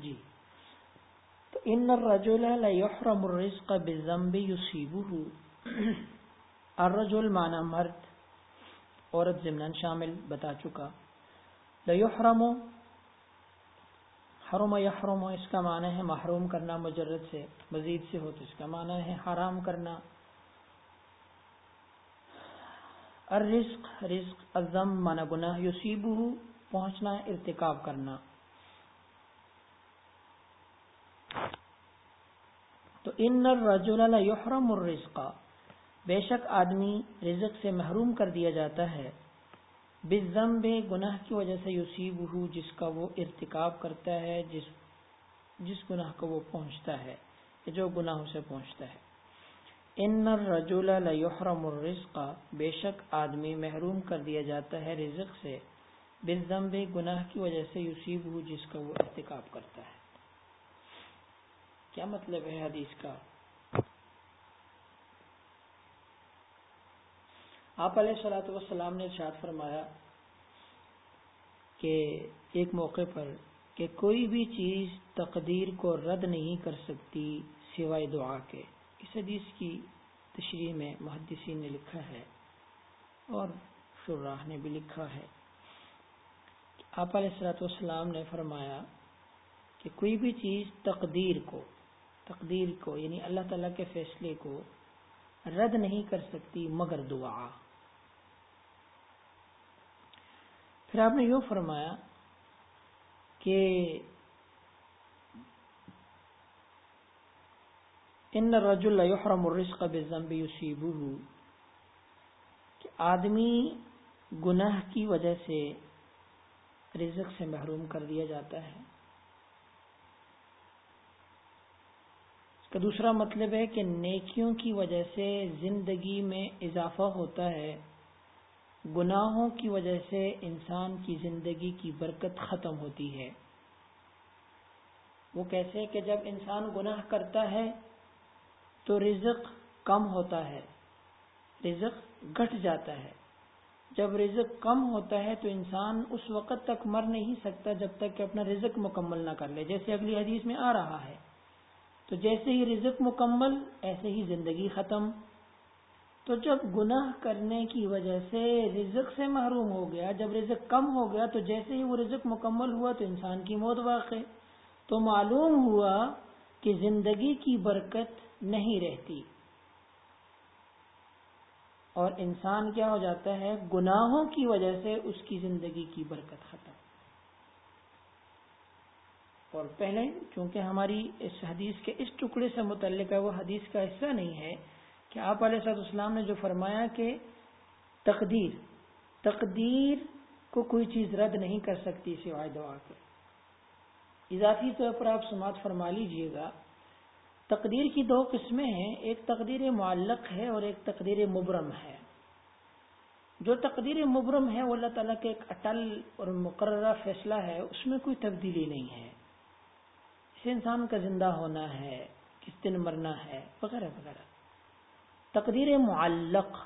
جی۔ تو ان الرجل لا يحرم الرزق بالذنب يصيبه. الرجل معنی مرد، عورت ضمن شامل، بتا چکا۔ لا يحرم، حرم یحرم اس کا معنی ہے محروم کرنا، مجرد سے، مزید سے ہو تو اس کا معنی ہے حرام کرنا۔ الرزق، رزق الزم مانا گناہ یصیبہ پہنچنا، ارتکاب کرنا۔ تو ان الرجل لا يحرم الرزق۔ بے شک آدمی رزق سے محروم کر دیا جاتا ہے۔ بے گناہ کی وجہ سے یوسیب جس کا وہ ارتکاب کرتا ہے، جس جس گناہ کو وہ پہنچتا ہے جو گناہ سے پہنچتا ہے۔ ان الرجل لا يحرم الرزق۔ بے شک آدمی محروم کر دیا جاتا ہے رزق سے۔ بے گناہ کی وجہ سے یوسیب جس کا وہ ارتکاب کرتا ہے۔ کیا مطلب ہے حدیث کا؟ آپ علیہ صلاحت والسلام نے ارشاد فرمایا کہ ایک موقع پر کہ کوئی بھی چیز تقدیر کو رد نہیں کر سکتی سوائے دعا کے۔ اس حدیث کی تشریح میں محدثین نے لکھا ہے اور شراہ نے بھی لکھا ہے۔ آپ علیہ السلاۃ والسلام نے فرمایا کہ کوئی بھی چیز تقدیر کو تقدیر کو یعنی اللہ تعالیٰ کے فیصلے کو رد نہیں کر سکتی مگر دعا۔ پھر آپ نے یوں فرمایا کہ ان رج الحرم الرزق بذنب يصيبه، کہ آدمی گناہ کی وجہ سے رزق سے محروم کر دیا جاتا ہے۔ کا دوسرا مطلب ہے کہ نیکیوں کی وجہ سے زندگی میں اضافہ ہوتا ہے۔ گناہوں کی وجہ سے انسان کی زندگی کی برکت ختم ہوتی ہے۔ وہ کیسے کہ جب انسان گناہ کرتا ہے تو رزق کم ہوتا ہے، رزق گھٹ جاتا ہے۔ جب رزق کم ہوتا ہے تو انسان اس وقت تک مر نہیں سکتا جب تک کہ اپنا رزق مکمل نہ کر لے، جیسے اگلی حدیث میں آ رہا ہے۔ تو جیسے ہی رزق مکمل، ایسے ہی زندگی ختم۔ تو جب گناہ کرنے کی وجہ سے رزق سے محروم ہو گیا، جب رزق کم ہو گیا، تو جیسے ہی وہ رزق مکمل ہوا تو انسان کی موت واقع۔ تو معلوم ہوا کہ زندگی کی برکت نہیں رہتی۔ اور انسان کیا ہو جاتا ہے؟ گناہوں کی وجہ سے اس کی زندگی کی برکت ختم۔ اور پہلے چونکہ ہماری اس حدیث کے اس ٹکڑے سے متعلق ہے، وہ حدیث کا حصہ نہیں ہے کہ آپ علیہ صاحب اسلام نے جو فرمایا کہ تقدیر تقدیر کو کوئی چیز رد نہیں کر سکتی سوائے دعا کے۔ اضافی طور پر آپ سماعت فرما لیجیے گا۔ تقدیر کی دو قسمیں ہیں، ایک تقدیر معلق ہے اور ایک تقدیر مبرم ہے۔ جو تقدیر مبرم ہے، وہ اللہ تعالیٰ کے ایک اٹل اور مقررہ فیصلہ ہے، اس میں کوئی تبدیلی نہیں ہے۔ انسان کا زندہ ہونا ہے، کس دن مرنا ہے، وغیرہ وغیرہ۔ تقدیر معلق،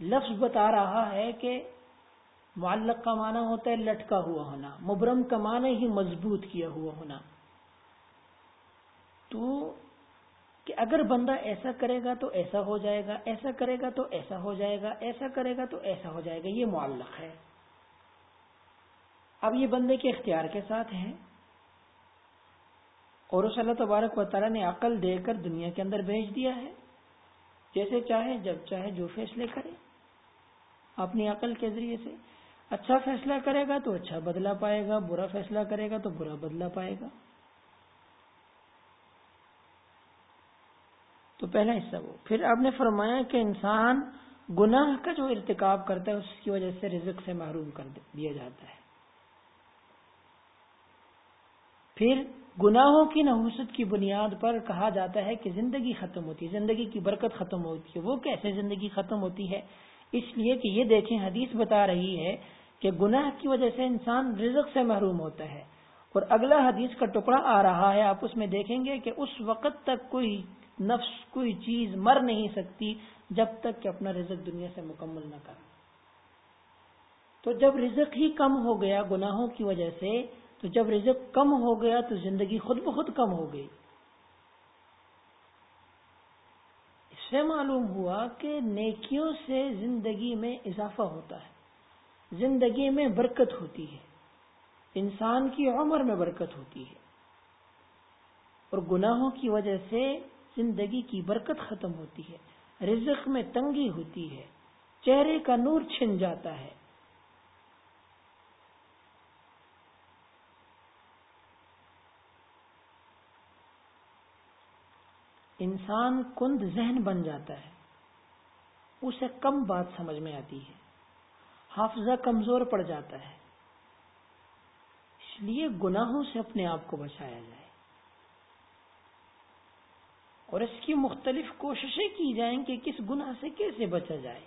لفظ بتا رہا ہے کہ معلق کا معنی ہوتا ہے لٹکا ہوا ہونا، مبرم کا معنی ہی مضبوط کیا ہوا ہونا۔ تو کہ اگر بندہ ایسا کرے گا تو ایسا ہو جائے گا، ایسا کرے گا تو ایسا ہو جائے گا، ایسا کرے گا تو ایسا ہو جائے گا، یہ معلق ہے۔ اب یہ بندے کے اختیار کے ساتھ ہیں۔ اور اس اللہ تبارک و تعالیٰ نے عقل دے کر دنیا کے اندر بھیج دیا ہے۔ جیسے چاہے، جب چاہے، جو فیصلے کرے۔ اپنی عقل کے ذریعے سے۔ اچھا فیصلہ کرے گا تو اچھا بدلا پائے گا، برا فیصلہ کرے گا تو برا بدلا پائے گا۔ تو پہلا حصہ وہ۔ پھر آپ نے فرمایا کہ انسان گناہ کا جو ارتکاب کرتا ہے، اس کی وجہ سے رزق سے محروم کر دیا جاتا ہے۔ پھر گناہوں کی نحوست کی بنیاد پر کہا جاتا ہے کہ زندگی ختم ہوتی ہے۔ زندگی کی برکت ختم ہوتی ہے۔ وہ کیسے زندگی ختم ہوتی ہے؟ اس لیے کہ یہ دیکھیں، حدیث بتا رہی ہے کہ گناہ کی وجہ سے انسان رزق سے محروم ہوتا ہے۔ اور اگلا حدیث کا ٹکڑا آ رہا ہے۔ آپ اس میں دیکھیں گے کہ اس وقت تک کوئی نفس، کوئی چیز مر نہیں سکتی جب تک کہ اپنا رزق دنیا سے مکمل نہ کر تو جب رزق ہی کم ہو گیا گناہوں کی وجہ سے تو جب رزق کم ہو گیا تو زندگی خود بخود کم ہو گئی۔ اس سے معلوم ہوا کہ نیکیوں سے زندگی میں اضافہ ہوتا ہے۔ زندگی میں برکت ہوتی ہے۔ انسان کی عمر میں برکت ہوتی ہے۔ اور گناہوں کی وجہ سے زندگی کی برکت ختم ہوتی ہے۔ رزق میں تنگی ہوتی ہے۔ چہرے کا نور چھن جاتا ہے۔ انسان کند ذہن بن جاتا ہے۔ اسے کم بات سمجھ میں آتی ہے۔ حافظہ کمزور پڑ جاتا ہے۔ اس لیے گناہوں سے اپنے آپ کو بچایا جائے۔ اور اس کی مختلف کوششیں کی جائیں کہ کس گناہ سے کیسے بچا جائے۔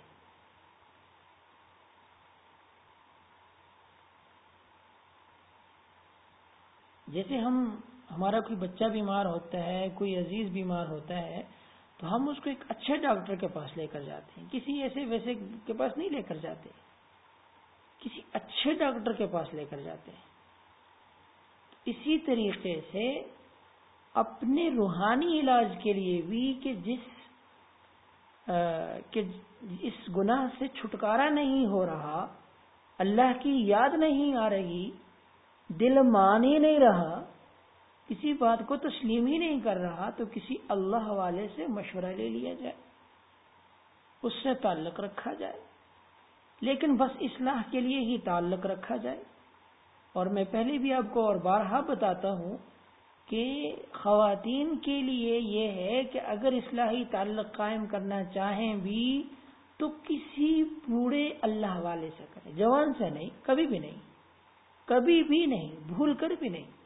جیسے ہم ہمارا کوئی بچہ بیمار ہوتا ہے، کوئی عزیز بیمار ہوتا ہے، تو ہم اس کو ایک اچھے ڈاکٹر کے پاس لے کر جاتے ہیں۔ کسی ایسے ویسے کے پاس نہیں لے کر جاتے۔ کسی اچھے ڈاکٹر کے پاس لے کر جاتے ہیں۔ اسی طریقے سے اپنے روحانی علاج کے لیے بھی کہ جس کہ اس گناہ سے چھٹکارا نہیں ہو رہا، اللہ کی یاد نہیں آ رہی، دل مان ہی نہیں رہا کسی بات کو تسلیم ہی نہیں کر رہا تو کسی اللہ والے سے مشورہ لے لیا جائے، اس سے تعلق رکھا جائے۔ لیکن بس اصلاح کے لیے ہی تعلق رکھا جائے۔ اور میں پہلے بھی آپ کو اور بارہا بتاتا ہوں کہ خواتین کے لیے یہ ہے کہ اگر اصلاحی تعلق قائم کرنا چاہیں بھی تو کسی بوڑھے اللہ والے سے کریں۔ جوان سے نہیں، کبھی بھی نہیں، کبھی بھی نہیں، بھول کر بھی نہیں۔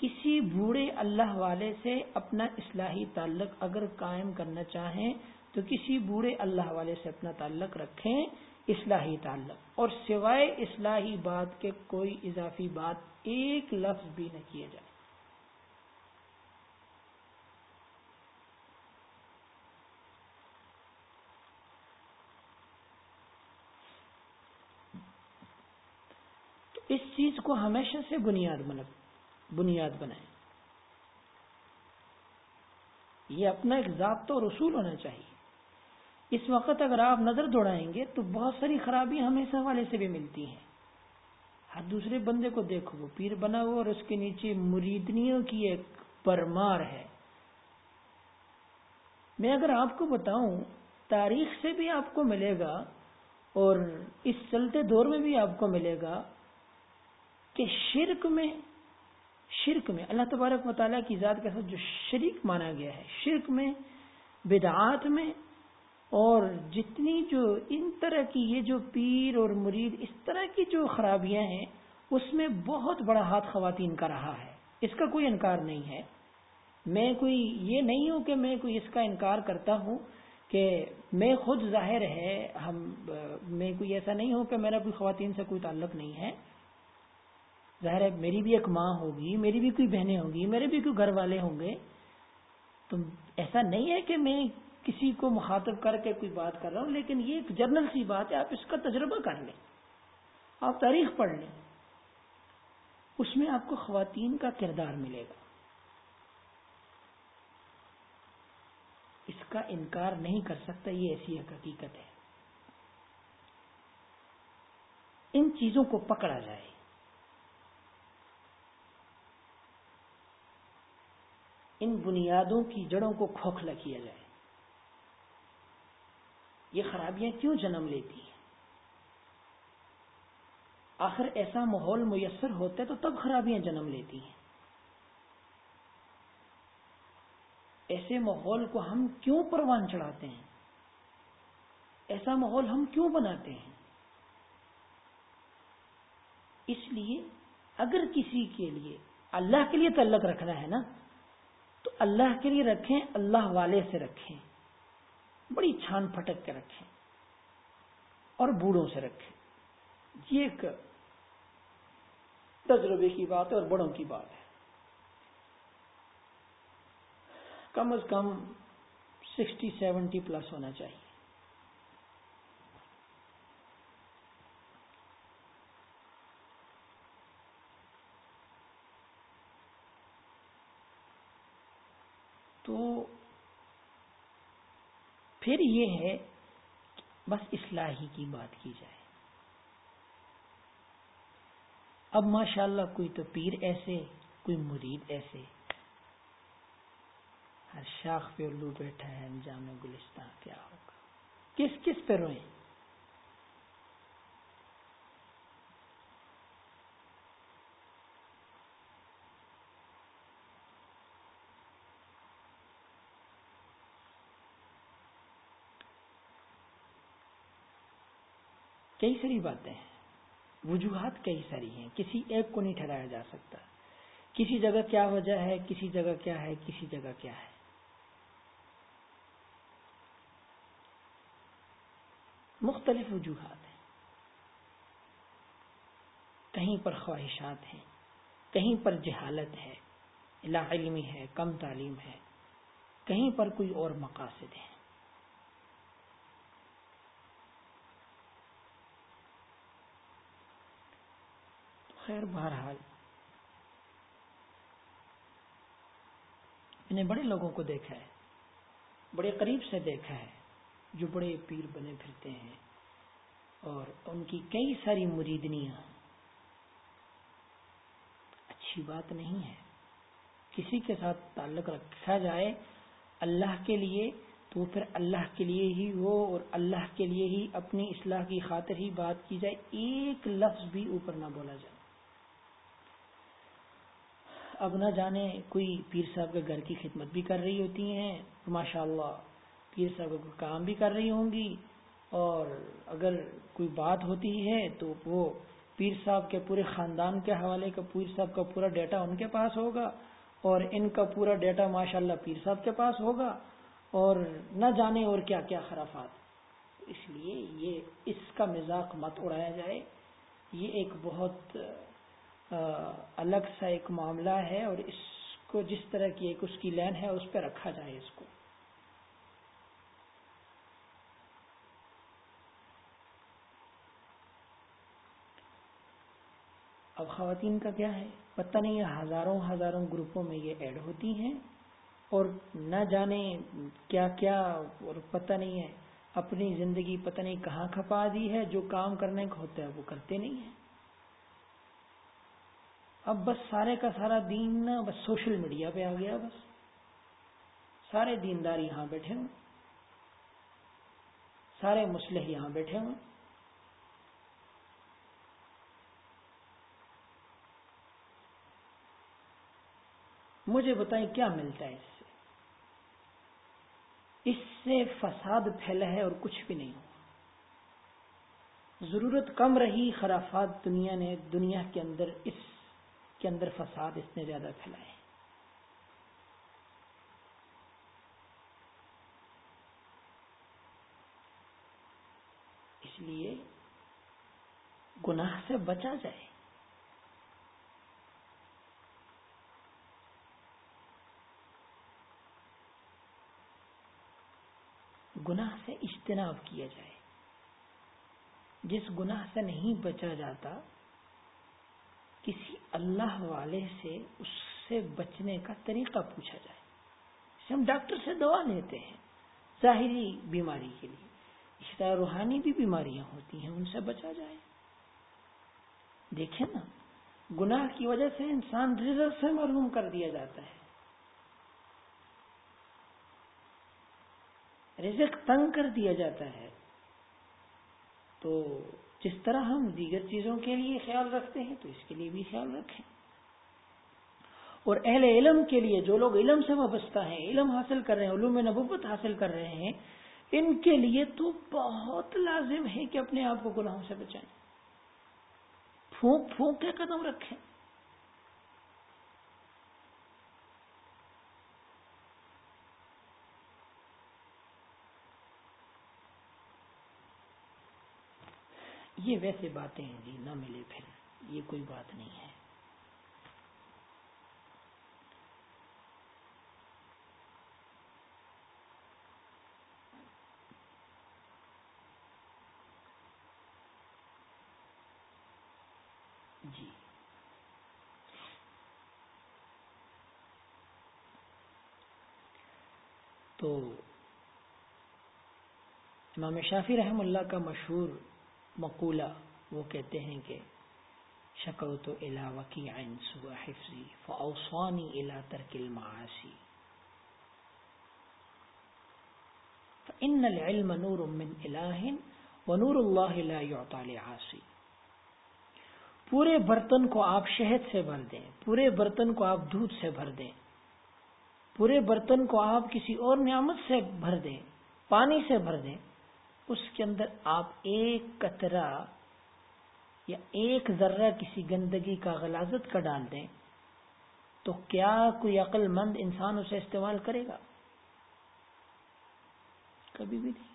کسی بوڑھے اللہ والے سے اپنا اصلاحی تعلق اگر قائم کرنا چاہیں، تو کسی بوڑھے اللہ والے سے اپنا تعلق رکھیں، اصلاحی تعلق۔ اور سوائے اصلاحی بات کے کوئی اضافی بات ایک لفظ بھی نہ کیا جائے۔ اس چیز کو ہمیشہ سے بنیاد بنا بنیاد بنائیں یہ اپنا ایک ضابطہ اور رسول ہونا چاہیے۔ اس وقت اگر آپ نظر دوڑائیں گے تو بہت ساری خرابیاں ہمیں اس حوالے سے بھی ملتی ہیں۔ ہر دوسرے بندے کو دیکھو، وہ پیر بنا ہوا اور اس کے نیچے مریدنیوں کی ایک پرمار ہے۔ میں اگر آپ کو بتاؤں، تاریخ سے بھی آپ کو ملے گا اور اس چلتے دور میں بھی آپ کو ملے گا کہ شرک میں شرک میں، اللہ تبارک مطالعہ کی ذات کے ساتھ جو شریک مانا گیا ہے، شرک میں، بدعات میں، اور جتنی جو ان طرح کی یہ جو پیر اور مرید اس طرح کی جو خرابیاں ہیں، اس میں بہت بڑا ہاتھ خواتین کا رہا ہے۔ اس کا کوئی انکار نہیں ہے۔ میں کوئی یہ نہیں ہوں کہ میں کوئی اس کا انکار کرتا ہوں کہ میں خود ظاہر ہے، ہم، میں کوئی ایسا نہیں ہوں کہ میرا کوئی خواتین سے کوئی تعلق نہیں ہے۔ ظاہر ہے میری بھی ایک ماں ہوگی، میری بھی کوئی بہنیں ہوں گی، میرے بھی کوئی گھر والے ہوں گے۔ تو ایسا نہیں ہے کہ میں کسی کو مخاطب کر کے کوئی بات کر رہا ہوں، لیکن یہ ایک جرنل سی بات ہے، آپ اس کا تجربہ کر لیں۔ آپ تاریخ پڑھ لیں۔ اس میں آپ کو خواتین کا کردار ملے گا۔ اس کا انکار نہیں کر سکتا، یہ ایسی ایک حقیقت ہے۔ ان چیزوں کو پکڑا جائے۔ ان بنیادوں کی جڑوں کو کھوکھلا کیا جائے۔ یہ خرابیاں کیوں جنم لیتی ہیں؟ آخر ایسا ماحول میسر ہوتا ہے تو تب خرابیاں جنم لیتی ہیں۔ ایسے ماحول کو ہم کیوں پروان چڑھاتے ہیں؟ ایسا ماحول ہم کیوں بناتے ہیں؟ اس لیے اگر کسی کے لیے اللہ کے لیے تعلق رکھنا ہے نا تو اللہ کے لیے رکھیں، اللہ والے سے رکھیں۔ بڑی چھان پھٹک کے رکھیں اور بوڑھوں سے رکھیں۔ یہ ایک تجربے کی بات ہے اور بڑوں کی بات ہے۔ کم از کم سکسٹی، سیونٹی پلس ہونا چاہیے۔ تو پھر یہ ہے بس اصلاحی کی بات کی جائے۔ اب ماشاءاللہ کوئی تو پیر ایسے، کوئی مرید ایسے۔ ہر شاخ پہ الو بیٹھا ہے انجام گلستان، کیا ہوگا؟ کس کس پہ روئیں؟ کئی ساری باتیں ہیں۔ وجوہات کئی ساری ہیں۔ کسی ایک کو نہیں ٹھہرایا جا سکتا۔ کسی جگہ کیا وجہ ہے، کسی جگہ کیا ہے، کسی جگہ کیا ہے۔ مختلف وجوہات ہیں۔ کہیں پر خواہشات ہیں، کہیں پر جہالت ہے، لا علمی ہے، کم تعلیم ہے، کہیں پر کوئی اور مقاصد ہے۔ خیر بہرحال۔ میں نے بڑے لوگوں کو دیکھا ہے، بڑے قریب سے دیکھا ہے، جو بڑے پیر بنے پھرتے ہیں اور ان کی کئی ساری مریدنیاں۔ اچھی بات نہیں ہے۔ کسی کے ساتھ تعلق رکھا جائے اللہ کے لیے، تو پھر اللہ کے لیے ہی ہو اور اللہ کے لیے ہی اپنی اصلاح کی خاطر ہی بات کی جائے۔ ایک لفظ بھی اوپر نہ بولا جائے۔ اب نہ جانے کوئی پیر صاحب کے گھر کی خدمت بھی کر رہی ہوتی ہیں ماشاء اللہ پیر صاحب کو کام بھی کر رہی ہوں گی۔ اور اگر کوئی بات ہوتی ہے تو وہ پیر صاحب کے پورے خاندان کے حوالے کا، پیر صاحب کا پورا ڈیٹا ان کے پاس ہوگا۔ اور ان کا پورا ڈیٹا ماشاء اللہ پیر صاحب کے پاس ہوگا۔ اور نہ جانے اور کیا کیا خرافات۔ اس لیے یہ اس کا مزاق مت اڑایا جائے۔ یہ ایک بہت الگ سا ایک معاملہ ہے اور اس کو جس طرح کی ایک اس کی لین ہے، اس پہ رکھا جائے اس کو۔ اب خواتین کا کیا ہے؟ پتہ نہیں، ہزاروں ہزاروں گروپوں میں یہ ایڈ ہوتی ہیں اور نہ جانے کیا کیا اور پتہ نہیں ہے۔ اپنی زندگی پتہ نہیں کہاں کھپا دی ہے، جو کام کرنے کا ہوتا ہے وہ کرتے نہیں ہیں۔ اب بس سارے کا سارا دین نا بس سوشل میڈیا پہ آ گیا بس۔ سارے دیندار یہاں بیٹھے ہوں۔ سارے مسلح یہاں بیٹھے ہوں۔ مجھے بتائیں کیا ملتا ہے اس سے؟ اس سے فساد پھیلا ہے اور کچھ بھی نہیں ہوا۔ ضرورت کم رہی خرافات دنیا نے دنیا کے اندر اس کے اندر فساد اس نے زیادہ پھیلائے اس لیے گناہ سے بچا جائے۔ گناہ سے اجتناب کیا جائے۔ جس گناہ سے نہیں بچا جاتا، کسی اللہ والے سے اس سے بچنے کا طریقہ پوچھا جائے۔ ہم ڈاکٹر سے دوا لیتے ہیں ظاہری بیماری کے لیے۔ اس طرح روحانی بھی بیماریاں ہوتی ہیں، ان سے بچا جائے۔ دیکھیں نا، گناہ کی وجہ سے انسان رزق سے معلوم کر دیا جاتا ہے۔ رزق تنگ کر دیا جاتا ہے تو جس طرح ہم دیگر چیزوں کے لیے خیال رکھتے ہیں تو اس کے لیے بھی خیال رکھیں۔ اور اہل علم کے لیے جو لوگ علم سے وابستہ ہیں، علم حاصل کر رہے ہیں، علوم نبوت حاصل کر رہے ہیں، ان کے لیے تو بہت لازم ہے کہ اپنے آپ کو گناہوں سے بچائیں۔ پھونک پھونک کے قدم رکھیں۔ یہ ویسے باتیں ہیں جی نہ ملے پھر۔ یہ کوئی بات نہیں ہے۔ جی۔ تو امام شافی رحم اللہ کا مشہور مقولہ، وہ کہتے ہیں کہ شکو تو الا وکی عین سوا حفظی فاوصانی الا ترک المعاصی۔ فإن العلم نور من الہ ونور اللہ لا يعطى لعاصی۔ پورے برتن کو آپ شہد سے بھر دیں، پورے برتن کو آپ دودھ سے بھر دیں، پورے برتن کو آپ کسی اور نعمت سے بھر دیں، پانی سے بھر دیں۔ اس کے اندر آپ ایک قطرہ یا ایک ذرہ کسی گندگی کا غلازت کا ڈال دیں، تو کیا کوئی عقل مند انسان اسے استعمال کرے گا؟ کبھی بھی نہیں،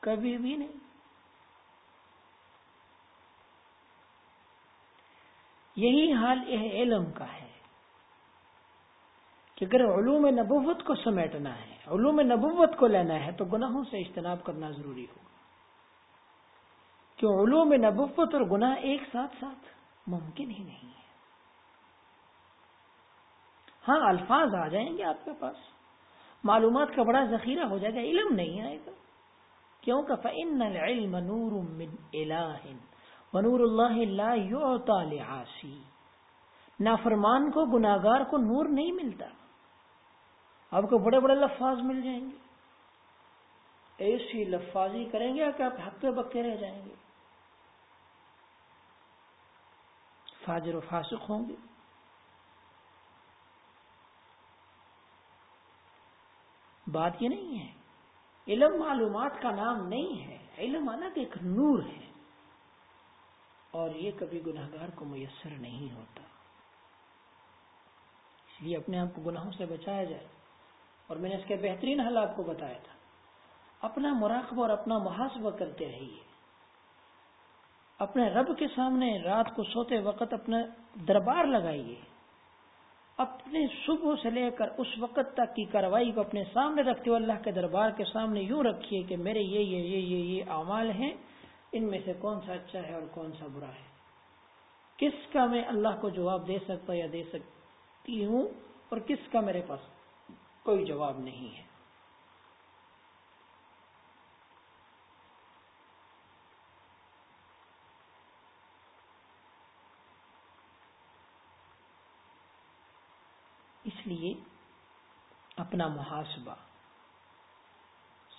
کبھی بھی نہیں۔ یہی حال یہ علم کا ہے کہ اگر علوم نبوت کو سمیٹنا ہے علوم نبوت کو لینا ہے تو گناہوں سے اجتناب کرنا ضروری ہوگا۔ کہ علوم نبوت اور گناہ ایک ساتھ ساتھ ممکن ہی نہیں ہے۔ ہاں الفاظ آ جائیں گے آپ کے پاس۔ معلومات کا بڑا ذخیرہ ہو جائے گا، علم نہیں آئے گا۔ کیوں کہ فن العلم نور من الہ ونور اللہ لا یعطا لعاسی نافرمان کو گناگار کو نور نہیں ملتا۔ آپ کو بڑے بڑے لفاظ مل جائیں گے۔ ایسی لفاظی کریں گے کہ آپ ہکے بکے رہ جائیں گے۔ فاجر و فاسق ہوں گے۔ بات یہ نہیں ہے۔ علم معلومات کا نام نہیں ہے۔ علم الگ ایک نور ہے۔ اور یہ کبھی گناہ گار کو میسر نہیں ہوتا۔ اس لیے اپنے آپ کو گناہوں سے بچایا جائے۔ اور میں نے اس کے بہترین حل آپ کو بتایا تھا۔ اپنا مراقبہ اور اپنا محاسبہ کرتے رہیے۔ اپنے رب کے سامنے رات کو سوتے وقت اپنا دربار لگائیے۔ اپنے صبح سے لے کر اس وقت تک کی کاروائی کو اپنے سامنے رکھتے ہوئے اللہ کے دربار کے سامنے یوں رکھیے کہ میرے یہ یہ یہ یہ یہ اعمال ہیں۔ ان میں سے کون سا اچھا ہے اور کون سا برا ہے؟ کس کا میں اللہ کو جواب دے سکتا یا دے سکتی ہوں اور کس کا میرے پاس؟ کوئی جواب نہیں ہے۔ اس لیے اپنا محاسبہ۔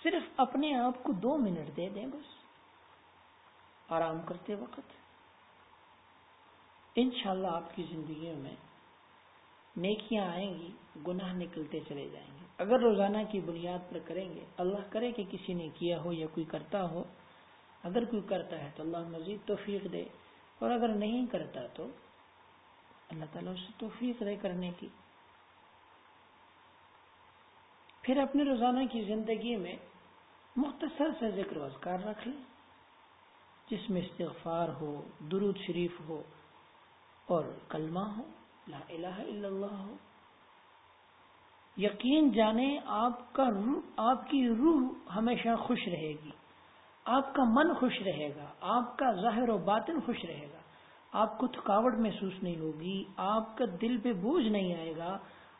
صرف اپنے آپ کو دو منٹ دے دیں بس۔ آرام کرتے وقت۔ انشاءاللہ آپ کی زندگیوں میں نیکیاں آئیں گی، گناہ نکلتے چلے جائیں گے۔ اگر روزانہ کی بنیاد پر کریں گے، اللہ کرے کہ کسی نے کیا ہو یا کوئی کرتا ہو، اگر کوئی کرتا ہے تو اللہ مزید توفیق دے، اور اگر نہیں کرتا تو اللہ تعالیٰ اسے توفیق دے کرنے کی۔ پھر اپنے روزانہ کی زندگی میں مختصر سے ذکر و اذکار رکھ لیں، جس میں استغفار ہو، درود شریف ہو، اور کلمہ ہو۔ لا الہ الا اللہ۔ ہو یقین جانے آپ کا روح آپ کی روح ہمیشہ خوش رہے گی۔ آپ کا من خوش رہے گا۔ آپ کا ظاہر و باطن خوش رہے گا۔ آپ کو تھکاوٹ محسوس نہیں ہوگی۔ آپ کا دل پہ بوجھ نہیں آئے گا۔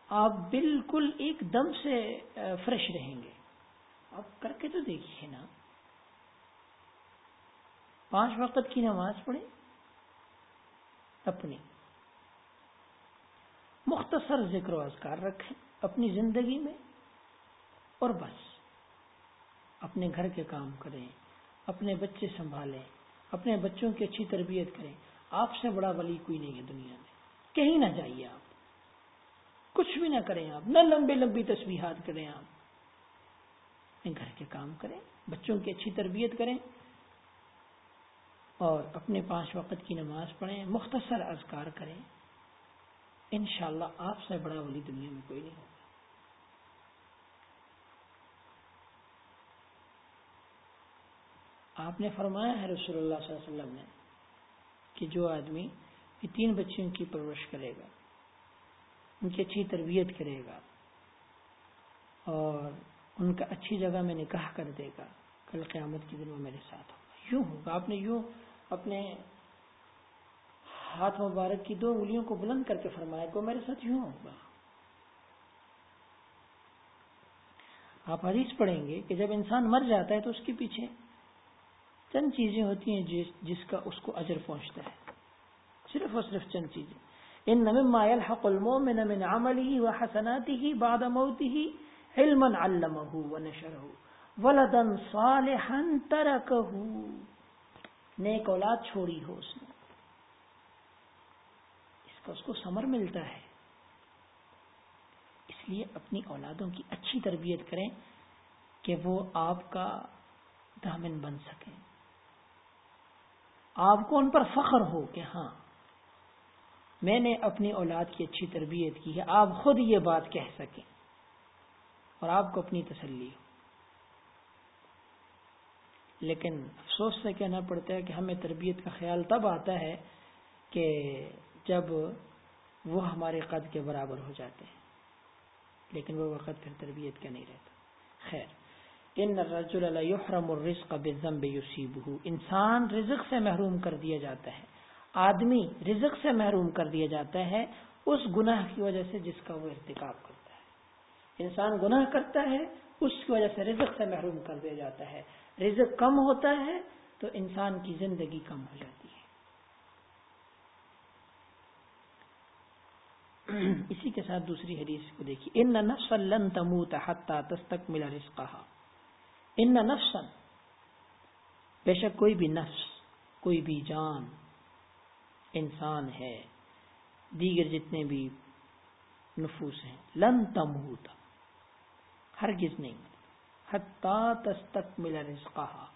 آپ بالکل ایک دم سے فریش رہیں گے۔ آپ کر کے تو دیکھیے نا۔ پانچ وقت کی نماز پڑھیں۔ اپنی۔ مختصر ذکر و اذکار رکھیں اپنی زندگی میں اور بس اپنے گھر کے کام کریں، اپنے بچے سنبھالیں، اپنے بچوں کی اچھی تربیت کریں۔ آپ سے بڑا ولی کوئی نہیں ہے دنیا میں۔ کہیں نہ جائیے آپ۔ کچھ بھی نہ کریں آپ۔ نہ لمبی لمبی تصویرات کریں آپ۔ گھر کے کام کریں، بچوں کی اچھی تربیت کریں اور اپنے پانچ وقت کی نماز پڑھیں، مختصر اذکار کریں۔ انشاءاللہ آپ سے بڑا ولی دنیا میں کوئی نہیں ہوگا آپ نے فرمایا ہے رسول اللہ صلی اللہ علیہ وسلم نے کہ جو آدمی یہ تین بچیوں کی پرورش کرے گا، ان کی اچھی تربیت کرے گا اور ان کا اچھی جگہ میں نکاح کر دے گا، کل قیامت کے دن وہ میرے ساتھ ہوگا۔ یوں ہوگا، آپ نے یوں اپنے ہاتھ مبارک کی دو انگلیوں کو بلند کر کے فرمایا، کو میرے ساتھ یوں ہوگا؟ آپ حدیث پڑھیں گے کہ جب انسان مر جاتا ہے تو اس کے پیچھے چند چیزیں ہوتی ہیں جس جس کا اس کو اجر پہنچتا ہے۔ صرف اور صرف چند چیزیں۔ ان مما يلحق المؤمن من عمله وحسناته بعد موته علما علمه ونشره ولدا صالحا تركه نیک اولاد چھوڑی ہو اس نے۔ کا اس کو سمر ملتا ہے۔ اس لیے اپنی اولادوں کی اچھی تربیت کریں کہ وہ آپ کا دامن بن سکیں۔ آپ کو ان پر فخر ہو کہ ہاں میں نے اپنی اولاد کی اچھی تربیت کی ہے، آپ خود یہ بات کہہ سکیں اور آپ کو اپنی تسلی ہو۔ لیکن افسوس سے کہنا پڑتا ہے کہ ہمیں تربیت کا خیال تب آتا ہے کہ جب وہ ہمارے قد کے برابر ہو جاتے ہیں۔ لیکن وہ وقت پھر تربیت کا نہیں رہتا۔ خیر۔ ان الرجل لا يحرم الرزق بالذنب يصيبه۔ انسان رزق سے محروم کر دیا جاتا ہے۔ آدمی رزق سے محروم کر دیا جاتا ہے اس گناہ کی وجہ سے جس کا وہ ارتکاب کرتا ہے۔ انسان گناہ کرتا ہے، اس کی وجہ سے رزق سے محروم کر دیا جاتا ہے۔ رزق کم ہوتا ہے تو انسان کی زندگی کم ہو جاتی ہے۔ اسی کے ساتھ دوسری حدیث کو دیکھیے۔ ان نفس لن تموت حتى تستكمل رزقها. ان نفس بے شک کوئی بھی نفس، کوئی بھی جان، انسان ہے، دیگر جتنے بھی نفوس ہیں، لن تموت، ہرگز نہیں حتی تستکمل رزقها،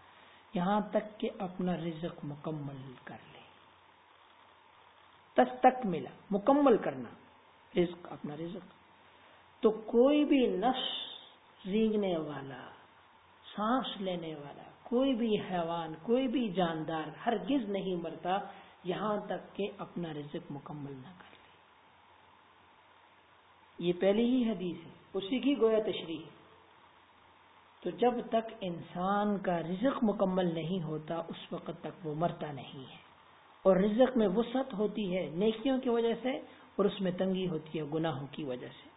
یہاں تک کہ اپنا رزق مکمل کر لے۔ تستکمل مکمل کرنا۔ رزق، اپنا رزق۔ تو کوئی بھی نفس ریگنے والا، سانس لینے والا، کوئی بھی حیوان، کوئی بھی جاندار ہرگز نہیں مرتا، یہاں تک کہ اپنا رزق مکمل نہ کر لے۔ یہ پہلی ہی حدیث ہے، اسی کی گویا تشریح ہے۔ تو جب تک انسان کا رزق مکمل نہیں ہوتا، اس وقت تک وہ مرتا نہیں ہے۔ اور رزق میں وسعت ہوتی ہے نیکیوں کی وجہ سے اور اس میں تنگی ہوتی ہے گناہوں کی وجہ سے۔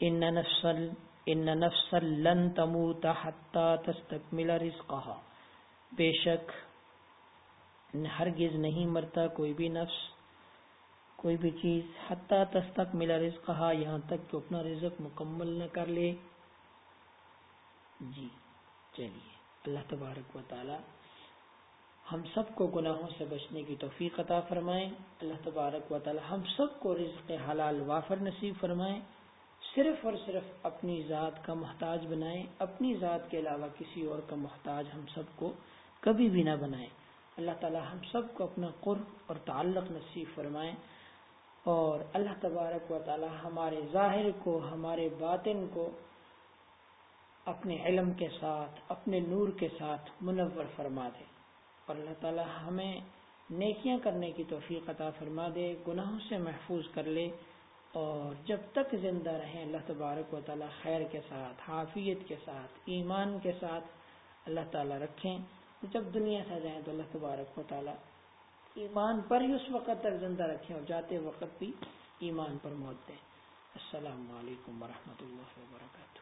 ان نفسل ان نفس لن تموت حتى تستكمل رزقها۔ بے شک، ہرگز نہیں مرتا کوئی بھی نفس، کوئی بھی چیز حتى تستكمل رزقها، یہاں تک کہ اپنا رزق مکمل نہ کر لے۔ جی چلیے۔ اللہ تبارک و تعالی ہم سب کو گناہوں سے بچنے کی توفیق عطا فرمائیں۔ اللہ تبارک و تعالی ہم سب کو رزق حلال وافر نصیب فرمائیں۔ صرف اور صرف اپنی ذات کا محتاج بنائیں۔ اپنی ذات کے علاوہ کسی اور کا محتاج ہم سب کو کبھی بھی نہ بنائیں۔ اللہ تعالی ہم سب کو اپنا قرب اور تعلق نصیب فرمائیں۔ اور اللہ تبارک و تعالی ہمارے ظاہر کو، ہمارے باطن کو اپنے علم کے ساتھ، اپنے نور کے ساتھ منور فرما دے۔ اور اللہ تعالی ہمیں نیکیاں کرنے کی توفیق عطا فرما دے، گناہوں سے محفوظ کر لے۔ اور جب تک زندہ رہیں، اللہ تبارک و تعالیٰ خیر کے ساتھ حافیت کے ساتھ، ایمان کے ساتھ اللہ تعالیٰ رکھیں۔ جب دنیا سے جائیں تو اللہ تبارک و تعالیٰ ایمان پر ہی اس وقت تک زندہ رکھیں اور جاتے وقت بھی ایمان پر موت دیں۔ السلام علیکم ورحمۃ اللہ وبرکاتہ۔